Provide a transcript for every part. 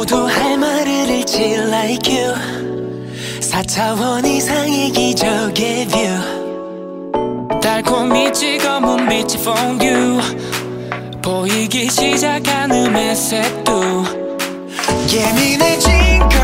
모두 할 말을 잃지 like you. 4차원 이상의 기적의 view 달콤히 찍어 문 빛의 퐁듀 보이기 시작한 음의 색도. 예민해진 걸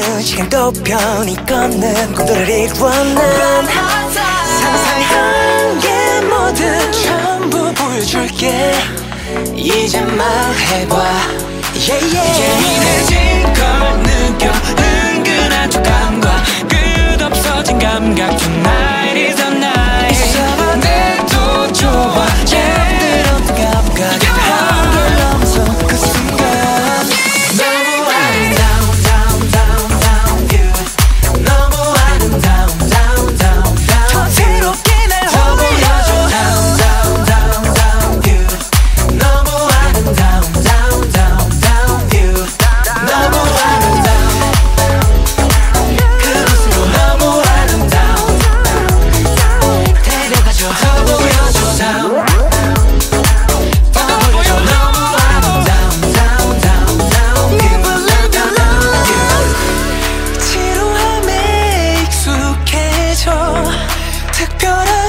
없는 시간도 편히 걷는 꿈들을 이루어 난 상상한 게 모든 전부 보여줄게. 이제 말해봐. Yeah, yeah. 예민해진 걸 느껴. 은근한 촉감과 끝없어진 감각. 좀 나. 특별한